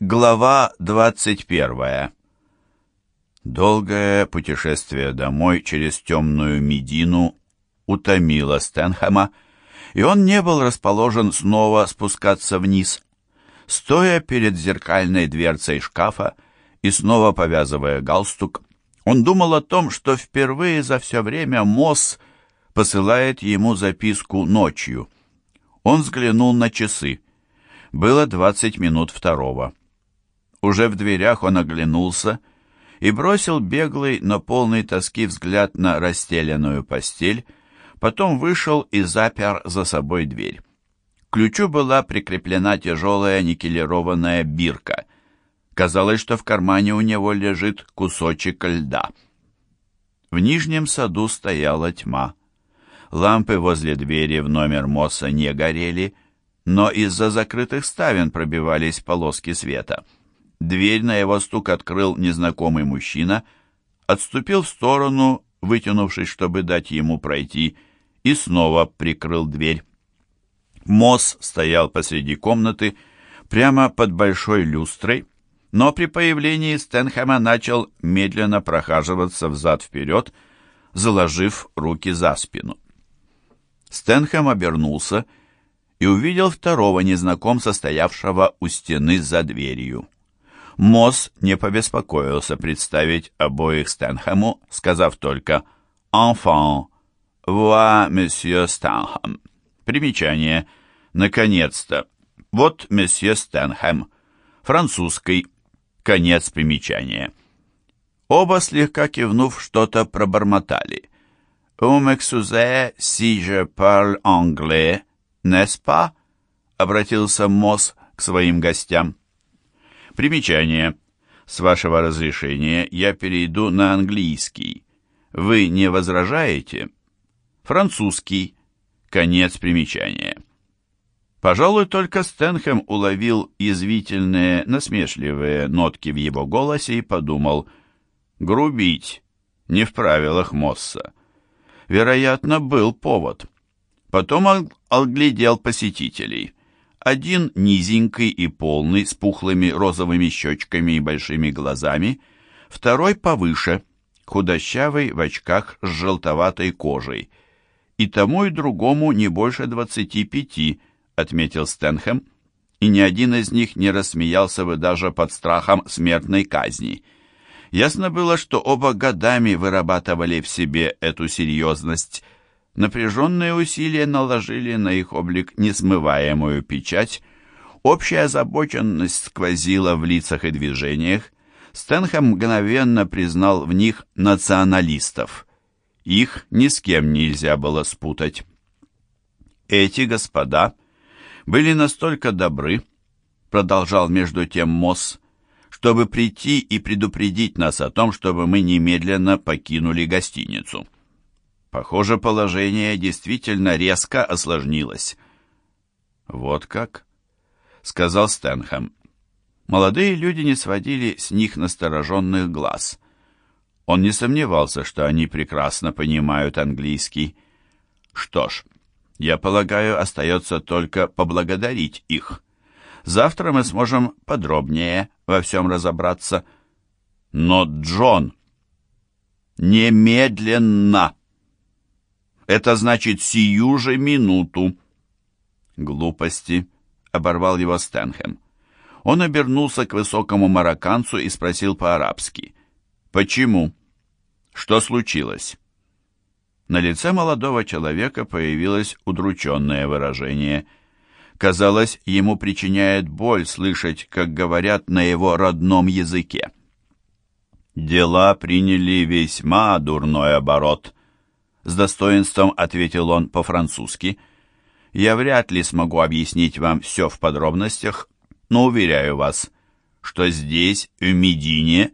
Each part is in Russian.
Глава 21 Долгое путешествие домой через темную Медину утомило Стэнхэма, и он не был расположен снова спускаться вниз. Стоя перед зеркальной дверцей шкафа и снова повязывая галстук, он думал о том, что впервые за все время Мосс посылает ему записку ночью. Он взглянул на часы. Было двадцать минут второго. Уже в дверях он оглянулся и бросил беглый, но полный тоски взгляд на расстеленную постель, потом вышел и запер за собой дверь. К ключу была прикреплена тяжелая никелированная бирка. Казалось, что в кармане у него лежит кусочек льда. В нижнем саду стояла тьма. Лампы возле двери в номер Мосса не горели, но из-за закрытых ставен пробивались полоски света. Дверь на его стук открыл незнакомый мужчина, отступил в сторону, вытянувшись, чтобы дать ему пройти, и снова прикрыл дверь. Мосс стоял посреди комнаты, прямо под большой люстрой, но при появлении Стэнхэма начал медленно прохаживаться взад-вперед, заложив руки за спину. Стэнхэм обернулся и увидел второго незнакомца, стоявшего у стены за дверью. Мосс не побеспокоился представить обоих Стэнхэму, сказав только «Enfant, voix, месье Стэнхэм». Примечание. Наконец-то. Вот месье Стэнхэм. Французский. Конец примечания. Оба, слегка кивнув, что-то пробормотали. «Vous m'excusez si je parle anglais, n'est-ce pas?» обратился Мосс к своим гостям. Примечание. С вашего разрешения я перейду на английский. Вы не возражаете? Французский. Конец примечания. Пожалуй, только Стэнхэм уловил язвительные, насмешливые нотки в его голосе и подумал, грубить не в правилах Мосса. Вероятно, был повод. Потом он оглядел посетителей. Один низенький и полный, с пухлыми розовыми щечками и большими глазами, второй повыше, худощавый, в очках с желтоватой кожей. И тому и другому не больше двадцати пяти, отметил Стэнхэм, и ни один из них не рассмеялся бы даже под страхом смертной казни. Ясно было, что оба годами вырабатывали в себе эту серьезность, Напряженные усилия наложили на их облик несмываемую печать. Общая озабоченность сквозила в лицах и движениях. Стэнхэм мгновенно признал в них националистов. Их ни с кем нельзя было спутать. Эти господа были настолько добры, продолжал между тем Мосс, чтобы прийти и предупредить нас о том, чтобы мы немедленно покинули гостиницу. Похоже, положение действительно резко осложнилось. «Вот как?» — сказал Стэнхэм. Молодые люди не сводили с них настороженных глаз. Он не сомневался, что они прекрасно понимают английский. Что ж, я полагаю, остается только поблагодарить их. Завтра мы сможем подробнее во всем разобраться. Но, Джон, немедленно! Это значит сию же минуту. Глупости, оборвал его Стэнхэм. Он обернулся к высокому марокканцу и спросил по-арабски. «Почему? Что случилось?» На лице молодого человека появилось удрученное выражение. Казалось, ему причиняет боль слышать, как говорят на его родном языке. «Дела приняли весьма дурной оборот», с достоинством ответил он по-французски. «Я вряд ли смогу объяснить вам все в подробностях, но уверяю вас, что здесь, в Медине,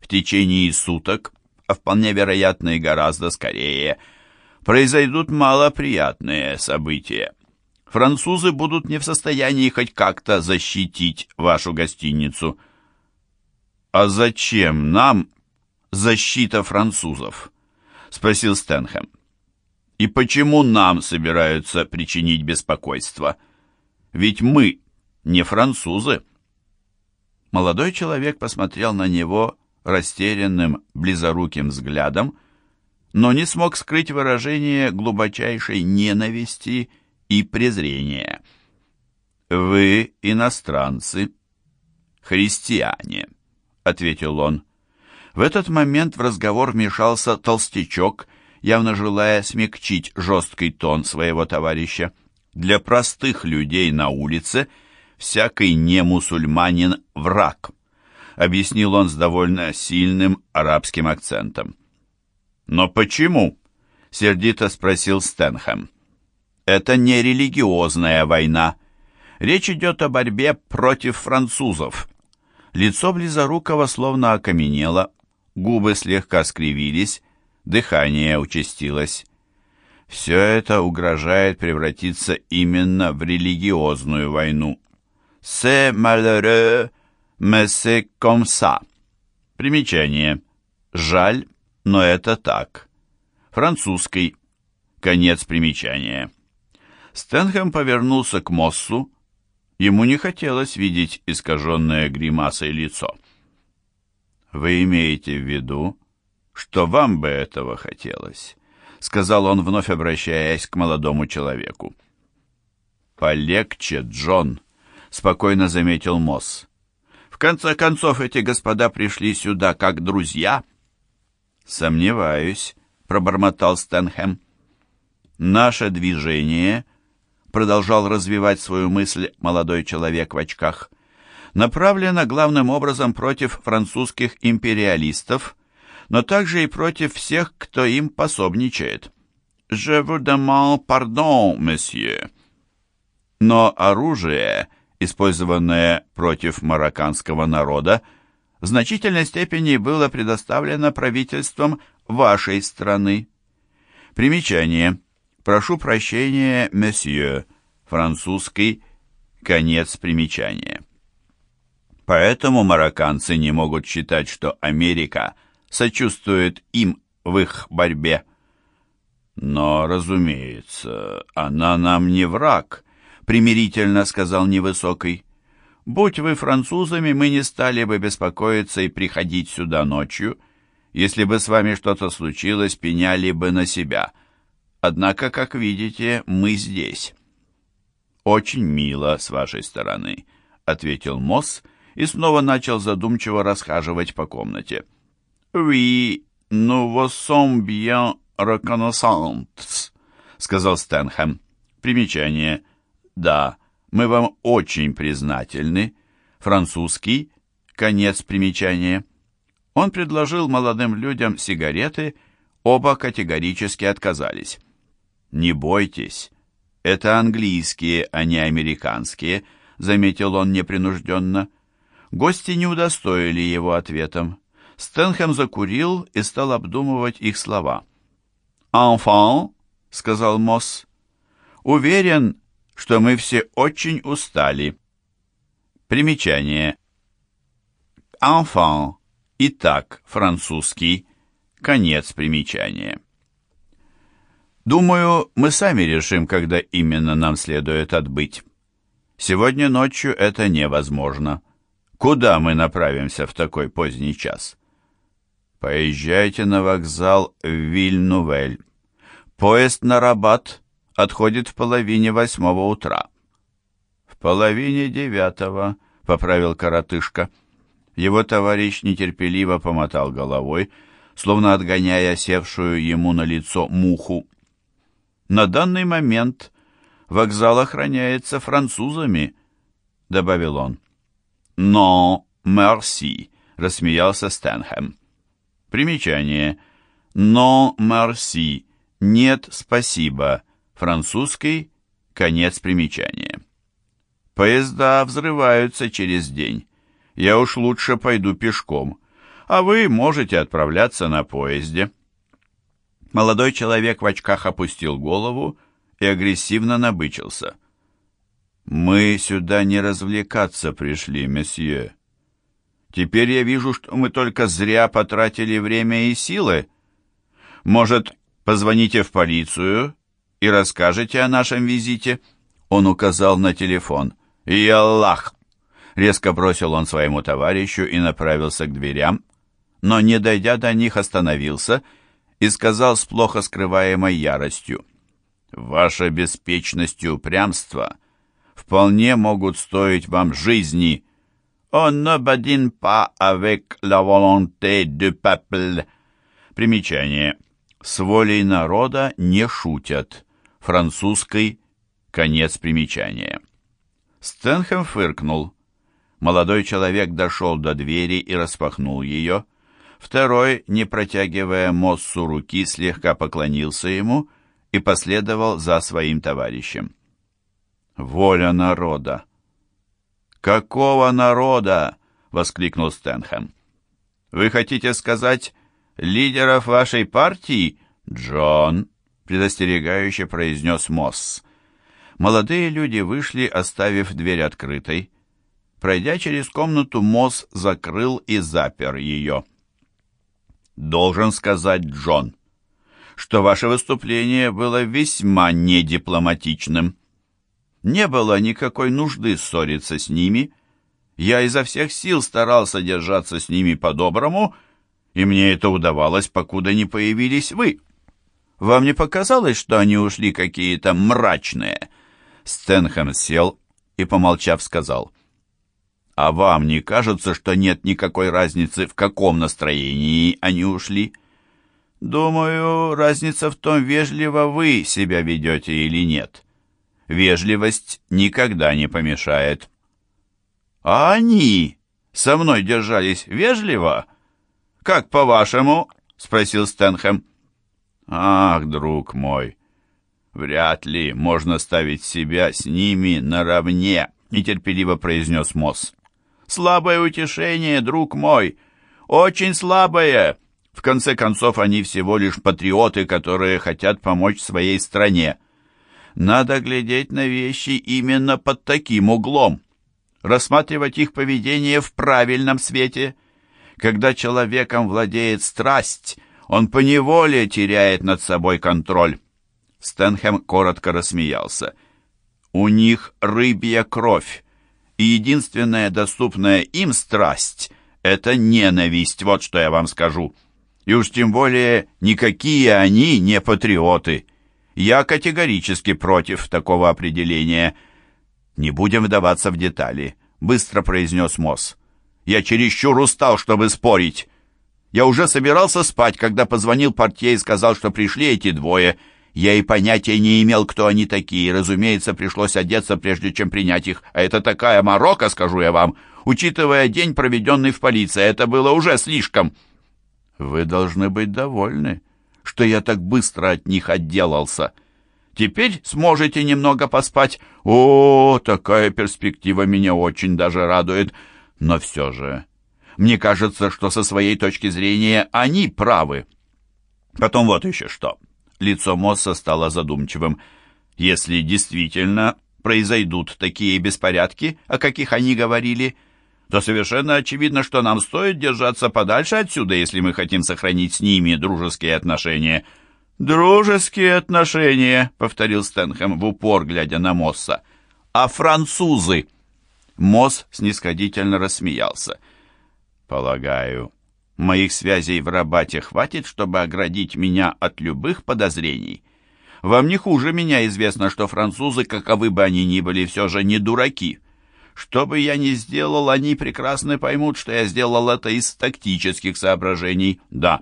в течение суток, а вполне вероятно и гораздо скорее, произойдут малоприятные события. Французы будут не в состоянии хоть как-то защитить вашу гостиницу». «А зачем нам защита французов?» — спросил Стэнхэм. «И почему нам собираются причинить беспокойство? Ведь мы не французы». Молодой человек посмотрел на него растерянным, близоруким взглядом, но не смог скрыть выражение глубочайшей ненависти и презрения. «Вы иностранцы, христиане», — ответил он. В этот момент в разговор вмешался толстячок, явно желая смягчить жесткий тон своего товарища. Для простых людей на улице всякий немусульманин — враг, объяснил он с довольно сильным арабским акцентом. «Но почему?» — сердито спросил Стэнхэм. «Это не религиозная война. Речь идет о борьбе против французов». Лицо Близорукова словно окаменело, губы слегка скривились, дыхание участилось. Все это угрожает превратиться именно в религиозную войну. «C'est malheureux, mais c'est comme ça». Примечание. Жаль, но это так. Французский. Конец примечания. Стэнхэм повернулся к Моссу. Ему не хотелось видеть искаженное гримасой лицо. «Вы имеете в виду, что вам бы этого хотелось?» — сказал он, вновь обращаясь к молодому человеку. «Полегче, Джон», — спокойно заметил Мосс. «В конце концов, эти господа пришли сюда как друзья». «Сомневаюсь», — пробормотал Стэнхэм. «Наше движение», — продолжал развивать свою мысль молодой человек в очках, направлено главным образом против французских империалистов, но также и против всех, кто им пособничает. «Je vous demande pardon, monsieur». Но оружие, использованное против марокканского народа, в значительной степени было предоставлено правительством вашей страны. Примечание. Прошу прощения, месье. Французский. Конец примечания. Поэтому марокканцы не могут считать, что Америка сочувствует им в их борьбе. Но, разумеется, она нам не враг, примирительно сказал невысокий. Будь вы французами, мы не стали бы беспокоиться и приходить сюда ночью. Если бы с вами что-то случилось, пеняли бы на себя. Однако, как видите, мы здесь. Очень мило с вашей стороны, ответил Мосс и снова начал задумчиво расхаживать по комнате. «Oui, nous vous sommes bien reconnaissants», — сказал Стэнхэм. Примечание. «Да, мы вам очень признательны. Французский. Конец примечания. Он предложил молодым людям сигареты, оба категорически отказались. «Не бойтесь, это английские, а не американские», — заметил он непринужденно. Гости не удостоили его ответом. Стэнхэм закурил и стал обдумывать их слова. «Enfant», — сказал Мосс, — «уверен, что мы все очень устали. Примечание. Enfant. Итак, французский. Конец примечания. Думаю, мы сами решим, когда именно нам следует отбыть. Сегодня ночью это невозможно. Куда мы направимся в такой поздний час? Поезжайте на вокзал в Вильнувель. Поезд на Рабат отходит в половине восьмого утра. В половине девятого, поправил коротышка. Его товарищ нетерпеливо помотал головой, словно отгоняя севшую ему на лицо муху. На данный момент вокзал охраняется французами, добавил он. Но, мерси, рассмеялся Стэнхэм. Примечание. Но, мерси, нет, спасибо Французский конец примечания. Поезда взрываются через день. Я уж лучше пойду пешком, а вы можете отправляться на поезде. Молодой человек в очках опустил голову и агрессивно набычился. «Мы сюда не развлекаться пришли, месье. Теперь я вижу, что мы только зря потратили время и силы. Может, позвоните в полицию и расскажете о нашем визите?» Он указал на телефон. «И Аллах!» — Резко бросил он своему товарищу и направился к дверям, но, не дойдя до них, остановился и сказал с плохо скрываемой яростью. «Ваша беспечность и упрямство вполне могут стоить вам жизни. On ne badine avec la volonté du peuple». Примечание. «С волей народа не шутят». Французской. Конец примечания. Стэнхэм фыркнул. Молодой человек дошел до двери и распахнул ее. Второй, не протягивая Моссу руки, слегка поклонился ему и последовал за своим товарищем. «Воля народа!» «Какого народа?» — воскликнул Стэнхэм. «Вы хотите сказать лидеров вашей партии, Джон?» — предостерегающе произнес Мосс. Молодые люди вышли, оставив дверь открытой. Пройдя через комнату, Мосс закрыл и запер ее. «Должен сказать Джон, что ваше выступление было весьма недипломатичным. Не было никакой нужды ссориться с ними. Я изо всех сил старался держаться с ними по-доброму, и мне это удавалось, покуда не появились вы. Вам не показалось, что они ушли какие-то мрачные?» Стэнхэм сел и, помолчав, сказал, «А вам не кажется, что нет никакой разницы, в каком настроении они ушли?» «Думаю, разница в том, вежливо вы себя ведете или нет. Вежливость никогда не помешает». «А они со мной держались вежливо?» «Как по-вашему?» — спросил Стэнхэм. «Ах, друг мой, «Вряд ли можно ставить себя с ними наравне», — нетерпеливо произнес Мосс. «Слабое утешение, друг мой, очень слабое. В конце концов, они всего лишь патриоты, которые хотят помочь своей стране. Надо глядеть на вещи именно под таким углом, рассматривать их поведение в правильном свете. Когда человеком владеет страсть, он поневоле теряет над собой контроль». Стэнхэм коротко рассмеялся. «У них рыбья кровь, и единственная доступная им страсть — это ненависть, вот что я вам скажу. И уж тем более никакие они не патриоты. Я категорически против такого определения. Не будем вдаваться в детали», — быстро произнес Мосс. «Я чересчур устал, чтобы спорить». Я уже собирался спать, когда позвонил портье и сказал, что пришли эти двое — я и понятия не имел, кто они такие. Разумеется, пришлось одеться, прежде чем принять их. А это такая морока, скажу я вам. Учитывая день, проведенный в полиции, это было уже слишком. Вы должны быть довольны, что я так быстро от них отделался. Теперь сможете немного поспать. О, такая перспектива меня очень даже радует. Но все же, мне кажется, что со своей точки зрения они правы. Потом вот еще что. Лицо Мосса стало задумчивым. «Если действительно произойдут такие беспорядки, о каких они говорили, то совершенно очевидно, что нам стоит держаться подальше отсюда, если мы хотим сохранить с ними дружеские отношения». «Дружеские отношения», — повторил Стэнхэм в упор, глядя на Мосса. «А французы?» Мосс снисходительно рассмеялся. «Полагаю, Моих связей в Рабате хватит, чтобы оградить меня от любых подозрений. Вам не хуже меня известно, что французы, каковы бы они ни были, все же не дураки. Что бы я ни сделал, они прекрасно поймут, что я сделал это из тактических соображений. Да,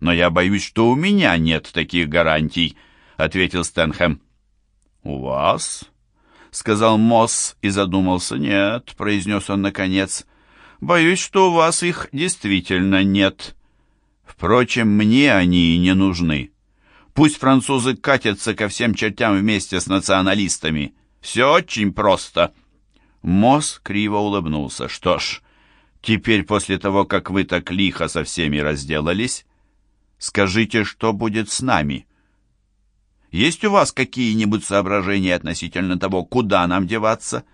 но я боюсь, что у меня нет таких гарантий, — ответил Стэнхэм. «У вас?» — сказал Мосс и задумался. «Нет», — произнес он наконец, — Боюсь, что у вас их действительно нет. Впрочем, мне они и не нужны. Пусть французы катятся ко всем чертям вместе с националистами. Все очень просто». Мосс криво улыбнулся. «Что ж, теперь после того, как вы так лихо со всеми разделались, скажите, что будет с нами?» Есть у вас какие-нибудь соображения относительно того, куда нам деваться?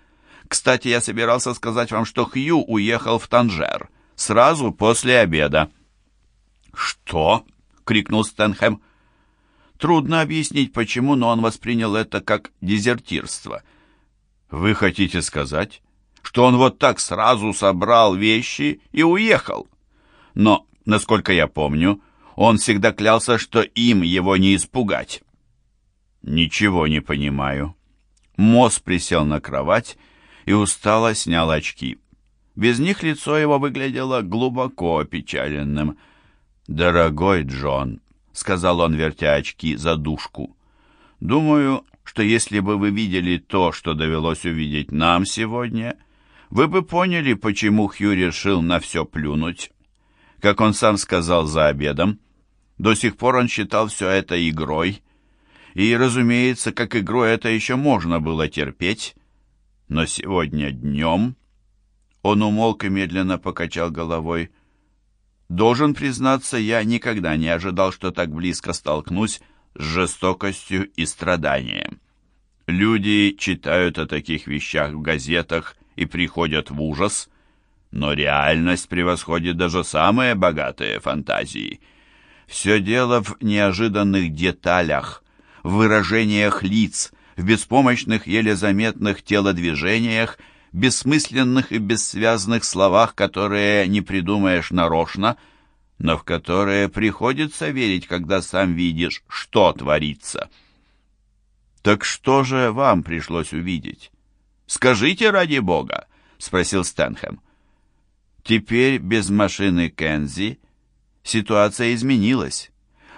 Кстати, я собирался сказать вам, что Хью уехал в Танжер сразу после обеда». «Что?» — крикнул Стэнхэм. Трудно объяснить, почему, но он воспринял это как дезертирство. «Вы хотите сказать, что он вот так сразу собрал вещи и уехал. Но, насколько я помню, он всегда клялся, что им его не испугать. Ничего не понимаю. Мосс присел на кровать и устало снял очки. Без них лицо его выглядело глубоко опечаленным. «Дорогой Джон», — сказал он, вертя очки за душку, — «думаю, что если бы вы видели то, что довелось увидеть нам сегодня, вы бы поняли, почему Хью решил на все плюнуть. Как он сам сказал за обедом, до сих пор он считал все это игрой, и, разумеется, как игру это еще можно было терпеть, но сегодня днем... Он умолк и медленно покачал головой. Должен признаться, я никогда не ожидал, что так близко столкнусь с жестокостью и страданием. Люди читают о таких вещах в газетах и приходят в ужас, но реальность превосходит даже самые богатые фантазии. Все дело в неожиданных деталях, в выражениях лиц, в беспомощных, еле заметных телодвижениях, бессмысленных и бессвязных словах, которые не придумаешь нарочно, но в которые приходится верить, когда сам видишь, что творится. «Так что же вам пришлось увидеть? Скажите ради бога!» — спросил Стэнхэм. Теперь без машины Кензи ситуация изменилась.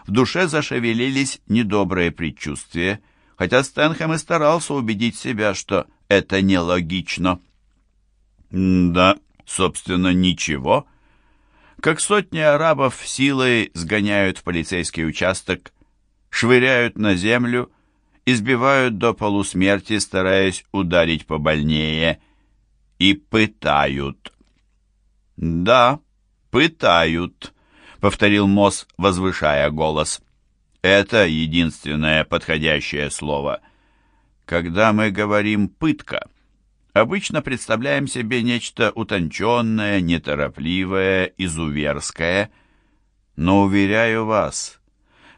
В душе зашевелились недобрые предчувствия, хотя Стэнхэм и старался убедить себя, что это нелогично. Да, собственно, ничего. Как сотни арабов силой сгоняют в полицейский участок, швыряют на землю, избивают до полусмерти, стараясь ударить побольнее, и пытают. Да, пытают повторил Мосс, возвышая голос. Это единственное подходящее слово. Когда мы говорим «пытка», обычно представляем себе нечто утонченное, неторопливое, изуверское. Но, уверяю вас,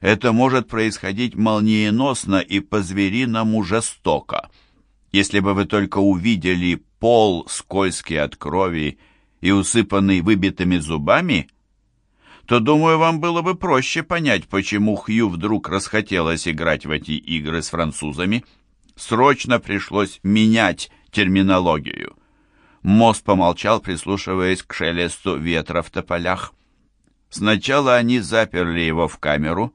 это может происходить молниеносно и по-звериному жестоко. Если бы вы только увидели пол, скользкий от крови и усыпанный выбитыми зубами, то, думаю, вам было бы проще понять, почему Хью вдруг расхотелось играть в эти игры с французами. Срочно пришлось менять терминологию. Мосс помолчал, прислушиваясь к шелесту ветра в тополях. Сначала они заперли его в камеру,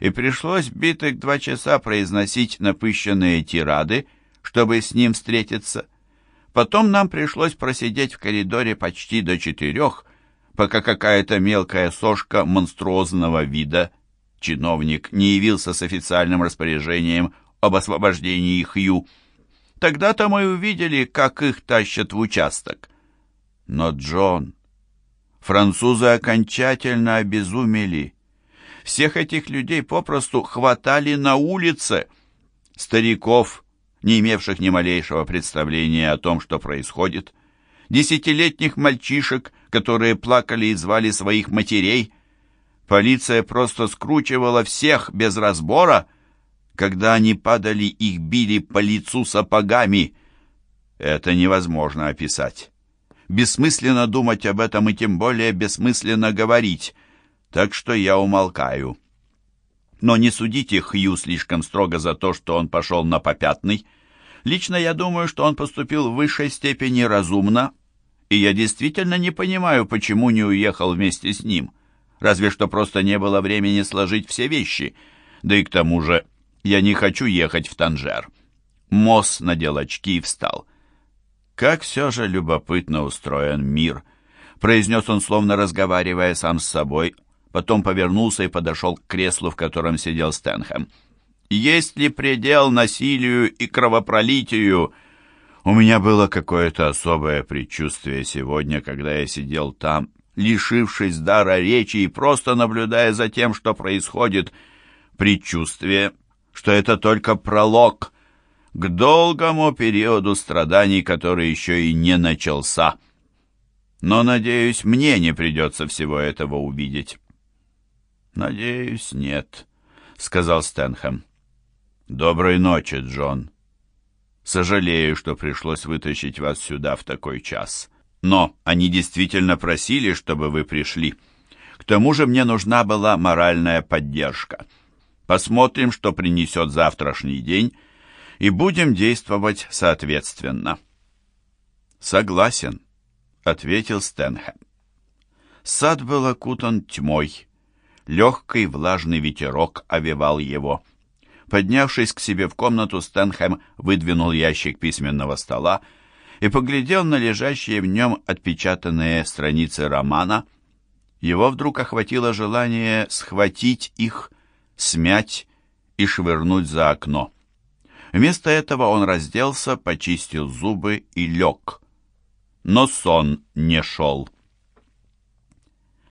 и пришлось битых два часа произносить напыщенные тирады, чтобы с ним встретиться. Потом нам пришлось просидеть в коридоре почти до четырех, пока какая-то мелкая сошка монструозного вида, чиновник, не явился с официальным распоряжением об освобождении Хью. Тогда-то мы увидели, как их тащат в участок. Но Джон... Французы окончательно обезумели. Всех этих людей попросту хватали на улице. Стариков, не имевших ни малейшего представления о том, что происходит, десятилетних мальчишек, которые плакали и звали своих матерей. Полиция просто скручивала всех без разбора. Когда они падали, их били по лицу сапогами. Это невозможно описать. Бессмысленно думать об этом и тем более бессмысленно говорить. Так что я умолкаю. Но не судите Хью слишком строго за то, что он пошел на попятный. Лично я думаю, что он поступил в высшей степени разумно, и я действительно не понимаю, почему не уехал вместе с ним. Разве что просто не было времени сложить все вещи. Да и к тому же я не хочу ехать в Танжер. Мосс надел очки и встал. «Как все же любопытно устроен мир», — произнес он, словно разговаривая сам с собой, потом повернулся и подошел к креслу, в котором сидел Стэнхэм. Есть ли предел насилию и кровопролитию? У меня было какое-то особое предчувствие сегодня, когда я сидел там, лишившись дара речи и просто наблюдая за тем, что происходит. Предчувствие, что это только пролог к долгому периоду страданий, который еще и не начался. Но, надеюсь, мне не придется всего этого увидеть. «Надеюсь, нет», — сказал Стэнхэм. «Доброй ночи, Джон». Сожалею, что пришлось вытащить вас сюда в такой час. Но они действительно просили, чтобы вы пришли. К тому же мне нужна была моральная поддержка. Посмотрим, что принесет завтрашний день, и будем действовать соответственно». «Согласен», — ответил Стэнхэм. Сад был окутан тьмой. Легкий влажный ветерок овевал его. Поднявшись к себе в комнату, Стэнхэм выдвинул ящик письменного стола и поглядел на лежащие в нем отпечатанные страницы романа. Его вдруг охватило желание схватить их, смять и швырнуть за окно. Вместо этого он разделся, почистил зубы и лег. Но сон не шел.